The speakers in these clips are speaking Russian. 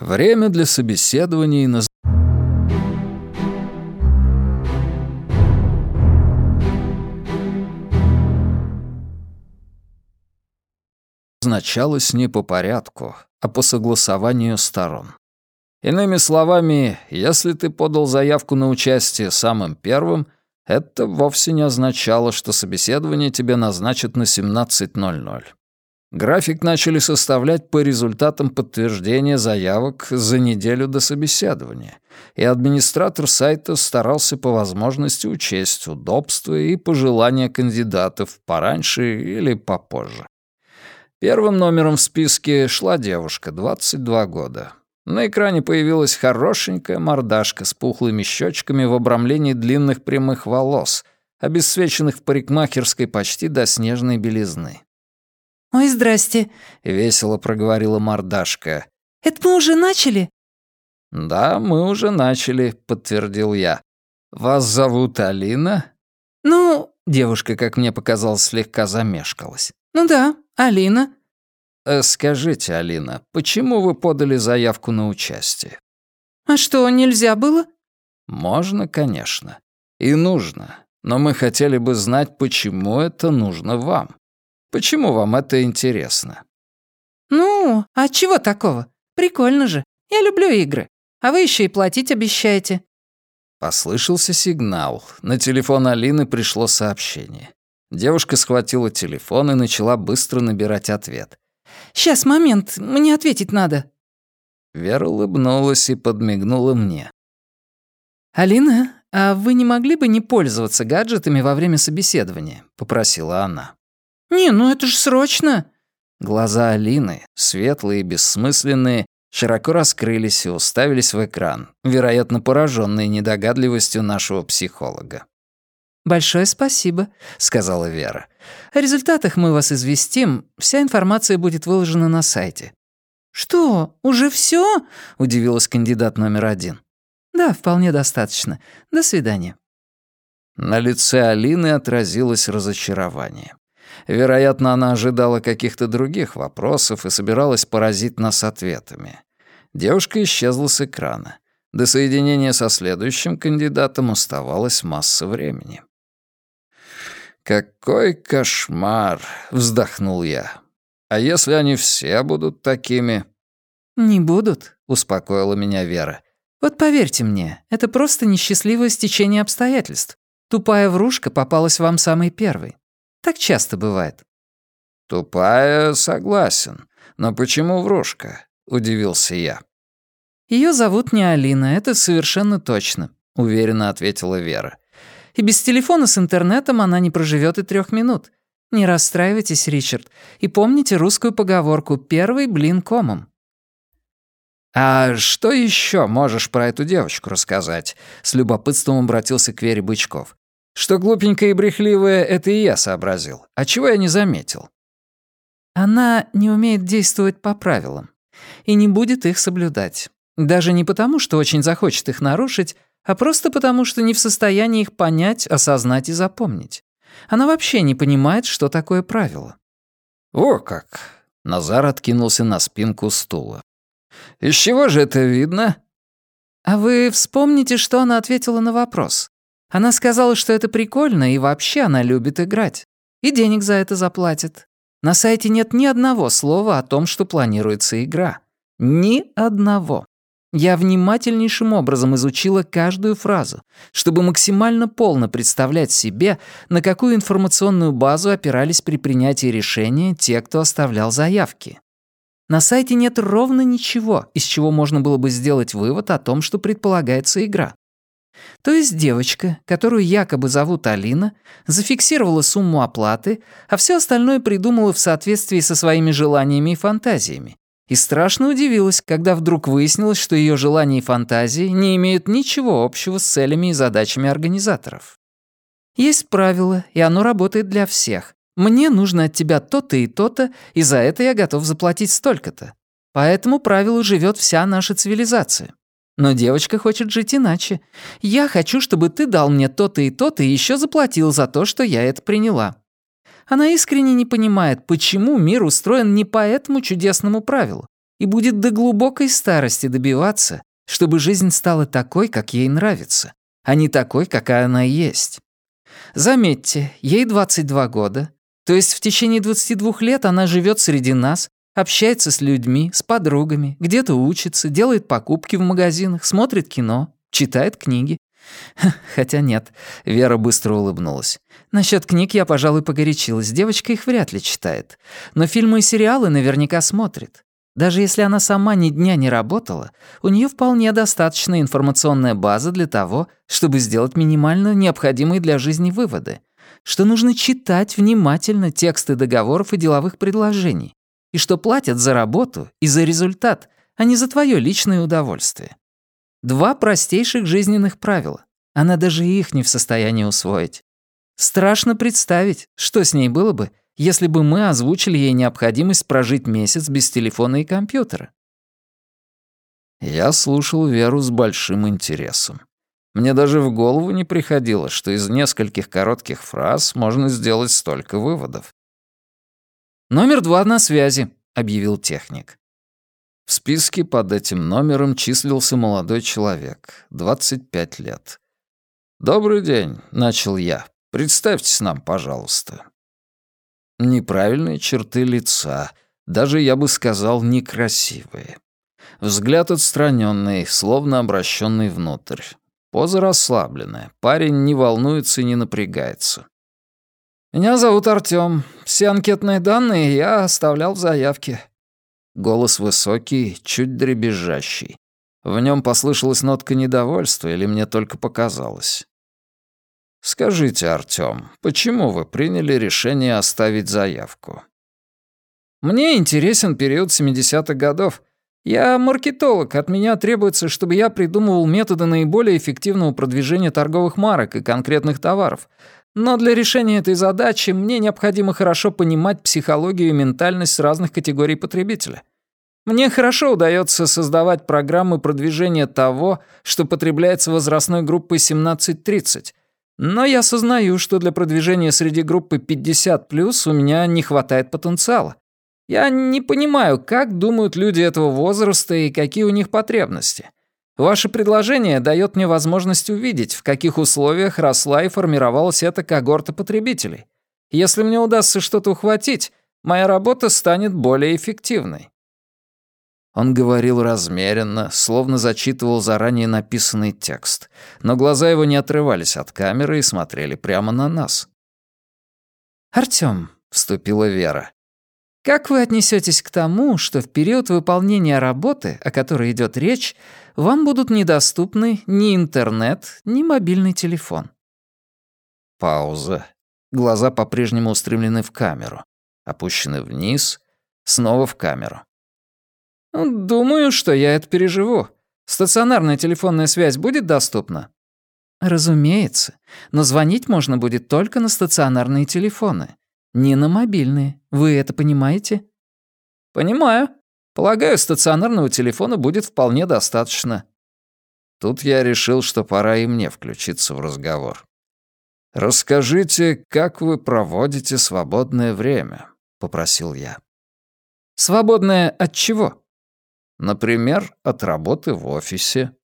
Время для собеседований на назначалось не по порядку, а по согласованию сторон. Иными словами, если ты подал заявку на участие самым первым, это вовсе не означало, что собеседование тебе назначат на 17.00. График начали составлять по результатам подтверждения заявок за неделю до собеседования, и администратор сайта старался по возможности учесть удобства и пожелания кандидатов пораньше или попозже. Первым номером в списке шла девушка, 22 года. На экране появилась хорошенькая мордашка с пухлыми щечками в обрамлении длинных прямых волос, обесцвеченных в парикмахерской почти до снежной белизны. «Ой, здрасте», — весело проговорила мордашка. «Это мы уже начали?» «Да, мы уже начали», — подтвердил я. «Вас зовут Алина?» «Ну...» — девушка, как мне показалось, слегка замешкалась. «Ну да, Алина». Э, «Скажите, Алина, почему вы подали заявку на участие?» «А что, нельзя было?» «Можно, конечно. И нужно. Но мы хотели бы знать, почему это нужно вам. Почему вам это интересно?» «Ну, а чего такого? Прикольно же. Я люблю игры. А вы еще и платить обещаете». Послышался сигнал. На телефон Алины пришло сообщение. Девушка схватила телефон и начала быстро набирать ответ. «Сейчас, момент, мне ответить надо». Вера улыбнулась и подмигнула мне. «Алина, а вы не могли бы не пользоваться гаджетами во время собеседования?» — попросила она. «Не, ну это же срочно!» Глаза Алины, светлые и бессмысленные, широко раскрылись и уставились в экран, вероятно, пораженные недогадливостью нашего психолога. «Большое спасибо», — сказала Вера. «О результатах мы вас известим. Вся информация будет выложена на сайте». «Что, уже все? удивилась кандидат номер один. «Да, вполне достаточно. До свидания». На лице Алины отразилось разочарование. Вероятно, она ожидала каких-то других вопросов и собиралась поразить нас ответами. Девушка исчезла с экрана. До соединения со следующим кандидатом оставалось масса времени. «Какой кошмар!» — вздохнул я. «А если они все будут такими?» «Не будут», — успокоила меня Вера. «Вот поверьте мне, это просто несчастливое стечение обстоятельств. Тупая врушка попалась вам самой первой. Так часто бывает». «Тупая, согласен. Но почему врушка?» — удивился я. Ее зовут не Алина, это совершенно точно», — уверенно ответила Вера. «И без телефона с интернетом она не проживет и трех минут. Не расстраивайтесь, Ричард, и помните русскую поговорку «первый блин комом». «А что еще можешь про эту девочку рассказать?» С любопытством обратился к Вере Бычков. Что глупенькая и брехливая, это и я сообразил. А чего я не заметил? Она не умеет действовать по правилам и не будет их соблюдать. Даже не потому, что очень захочет их нарушить, а просто потому, что не в состоянии их понять, осознать и запомнить. Она вообще не понимает, что такое правило. «О как!» — Назар откинулся на спинку стула. «Из чего же это видно?» «А вы вспомните, что она ответила на вопрос. Она сказала, что это прикольно и вообще она любит играть. И денег за это заплатит. На сайте нет ни одного слова о том, что планируется игра. Ни одного. Я внимательнейшим образом изучила каждую фразу, чтобы максимально полно представлять себе, на какую информационную базу опирались при принятии решения те, кто оставлял заявки. На сайте нет ровно ничего, из чего можно было бы сделать вывод о том, что предполагается игра. То есть девочка, которую якобы зовут Алина, зафиксировала сумму оплаты, а все остальное придумала в соответствии со своими желаниями и фантазиями. И страшно удивилась, когда вдруг выяснилось, что ее желания и фантазии не имеют ничего общего с целями и задачами организаторов. Есть правило, и оно работает для всех. Мне нужно от тебя то-то и то-то, и за это я готов заплатить столько-то. По этому правилу живет вся наша цивилизация. Но девочка хочет жить иначе. Я хочу, чтобы ты дал мне то-то и то-то и еще заплатил за то, что я это приняла. Она искренне не понимает, почему мир устроен не по этому чудесному правилу. и будет до глубокой старости добиваться, чтобы жизнь стала такой, как ей нравится, а не такой, какая она есть. Заметьте, ей 22 года, то есть в течение 22 лет она живет среди нас, общается с людьми, с подругами, где-то учится, делает покупки в магазинах, смотрит кино, читает книги. Хотя нет, Вера быстро улыбнулась. Насчет книг я, пожалуй, погорячилась. Девочка их вряд ли читает. Но фильмы и сериалы наверняка смотрит. Даже если она сама ни дня не работала, у нее вполне достаточная информационная база для того, чтобы сделать минимально необходимые для жизни выводы, что нужно читать внимательно тексты договоров и деловых предложений, и что платят за работу и за результат, а не за твое личное удовольствие. Два простейших жизненных правила. Она даже их не в состоянии усвоить. Страшно представить, что с ней было бы, если бы мы озвучили ей необходимость прожить месяц без телефона и компьютера. Я слушал Веру с большим интересом. Мне даже в голову не приходило, что из нескольких коротких фраз можно сделать столько выводов. «Номер два на связи», — объявил техник. В списке под этим номером числился молодой человек, 25 лет. «Добрый день», — начал я. «Представьтесь нам, пожалуйста». Неправильные черты лица, даже, я бы сказал, некрасивые. Взгляд отстраненный, словно обращенный внутрь. Поза расслабленная, парень не волнуется и не напрягается. «Меня зовут Артём. Все анкетные данные я оставлял в заявке. Голос высокий, чуть дребезжащий. В нем послышалась нотка недовольства, или мне только показалось. «Скажите, Артём, почему вы приняли решение оставить заявку?» «Мне интересен период 70-х годов. Я маркетолог, от меня требуется, чтобы я придумывал методы наиболее эффективного продвижения торговых марок и конкретных товаров. Но для решения этой задачи мне необходимо хорошо понимать психологию и ментальность разных категорий потребителя. Мне хорошо удается создавать программы продвижения того, что потребляется возрастной группой 17-30, но я осознаю, что для продвижения среди группы 50+, у меня не хватает потенциала. Я не понимаю, как думают люди этого возраста и какие у них потребности. Ваше предложение дает мне возможность увидеть, в каких условиях росла и формировалась эта когорта потребителей. Если мне удастся что-то ухватить, моя работа станет более эффективной». Он говорил размеренно, словно зачитывал заранее написанный текст, но глаза его не отрывались от камеры и смотрели прямо на нас. «Артём», — вступила Вера, как вы отнесетесь к тому, что в период выполнения работы, о которой идет речь, вам будут недоступны ни интернет, ни мобильный телефон? Пауза. Глаза по-прежнему устремлены в камеру. Опущены вниз, снова в камеру. Ну, «Думаю, что я это переживу. Стационарная телефонная связь будет доступна?» «Разумеется, но звонить можно будет только на стационарные телефоны. Не на мобильные. Вы это понимаете? Понимаю. Полагаю, стационарного телефона будет вполне достаточно. Тут я решил, что пора и мне включиться в разговор. «Расскажите, как вы проводите свободное время?» — попросил я. «Свободное от чего?» «Например, от работы в офисе».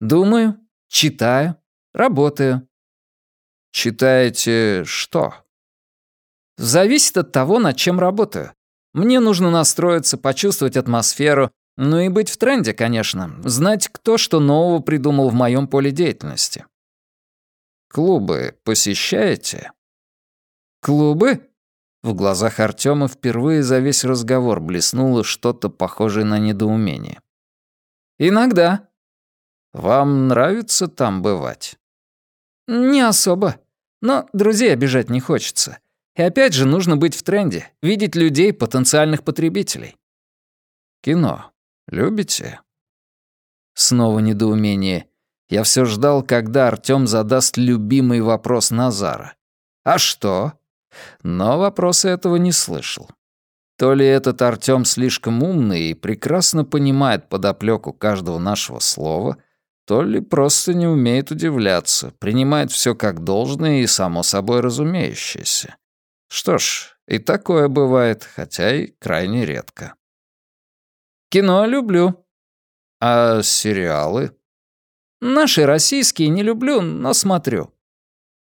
«Думаю, читаю, работаю». «Читаете что?» Зависит от того, над чем работаю. Мне нужно настроиться, почувствовать атмосферу, ну и быть в тренде, конечно, знать, кто что нового придумал в моем поле деятельности. Клубы посещаете? Клубы? В глазах Артема впервые за весь разговор блеснуло что-то похожее на недоумение. Иногда. Вам нравится там бывать? Не особо. Но друзей обижать не хочется. И опять же нужно быть в тренде, видеть людей, потенциальных потребителей. Кино. Любите? Снова недоумение. Я все ждал, когда Артём задаст любимый вопрос Назара. «А что?» Но вопроса этого не слышал. То ли этот Артём слишком умный и прекрасно понимает подоплёку каждого нашего слова, то ли просто не умеет удивляться, принимает всё как должное и само собой разумеющееся. Что ж, и такое бывает, хотя и крайне редко. «Кино люблю». «А сериалы?» «Наши российские не люблю, но смотрю».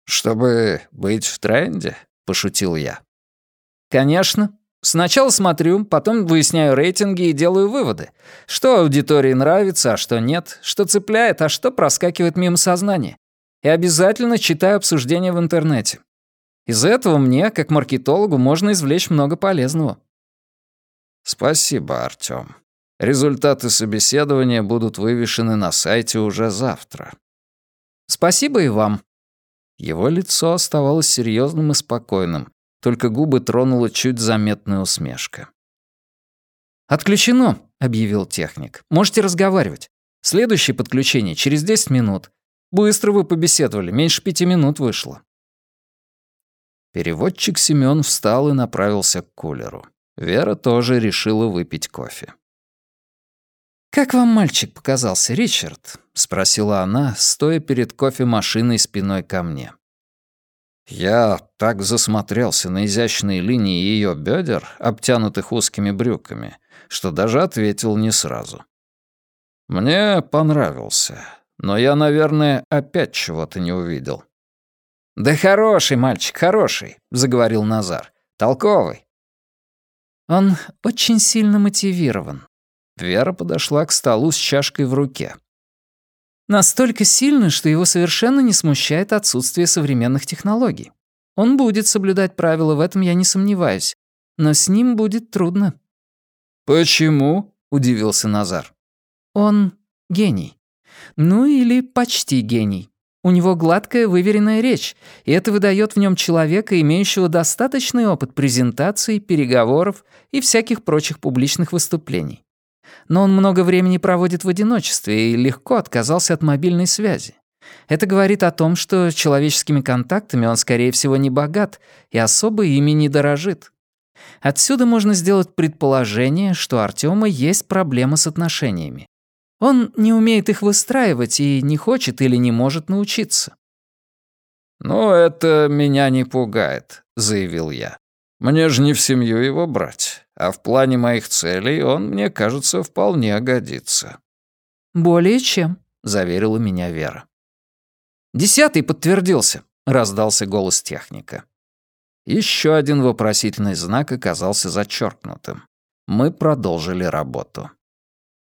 «Чтобы быть в тренде?» — пошутил я. «Конечно. Сначала смотрю, потом выясняю рейтинги и делаю выводы. Что аудитории нравится, а что нет, что цепляет, а что проскакивает мимо сознания. И обязательно читаю обсуждения в интернете. Из этого мне, как маркетологу, можно извлечь много полезного. Спасибо, Артём. Результаты собеседования будут вывешены на сайте уже завтра. Спасибо и вам. Его лицо оставалось серьезным и спокойным, только губы тронула чуть заметная усмешка. «Отключено», — объявил техник. «Можете разговаривать. Следующее подключение через 10 минут. Быстро вы побеседовали, меньше пяти минут вышло». Переводчик Семён встал и направился к кулеру. Вера тоже решила выпить кофе. «Как вам мальчик показался, Ричард?» — спросила она, стоя перед кофемашиной спиной ко мне. Я так засмотрелся на изящные линии ее бедер, обтянутых узкими брюками, что даже ответил не сразу. Мне понравился, но я, наверное, опять чего-то не увидел. «Да хороший мальчик, хороший», — заговорил Назар. «Толковый». «Он очень сильно мотивирован». Вера подошла к столу с чашкой в руке. Настолько сильно, что его совершенно не смущает отсутствие современных технологий. Он будет соблюдать правила, в этом я не сомневаюсь. Но с ним будет трудно». «Почему?» — удивился Назар. «Он гений. Ну или почти гений. У него гладкая, выверенная речь, и это выдает в нем человека, имеющего достаточный опыт презентаций, переговоров и всяких прочих публичных выступлений но он много времени проводит в одиночестве и легко отказался от мобильной связи. Это говорит о том, что человеческими контактами он, скорее всего, не богат и особо ими не дорожит. Отсюда можно сделать предположение, что у Артёма есть проблема с отношениями. Он не умеет их выстраивать и не хочет или не может научиться. «Но это меня не пугает», — заявил я. «Мне же не в семью его брать а в плане моих целей он, мне кажется, вполне годится». «Более чем», — заверила меня Вера. «Десятый подтвердился», — раздался голос техника. Еще один вопросительный знак оказался зачеркнутым. Мы продолжили работу.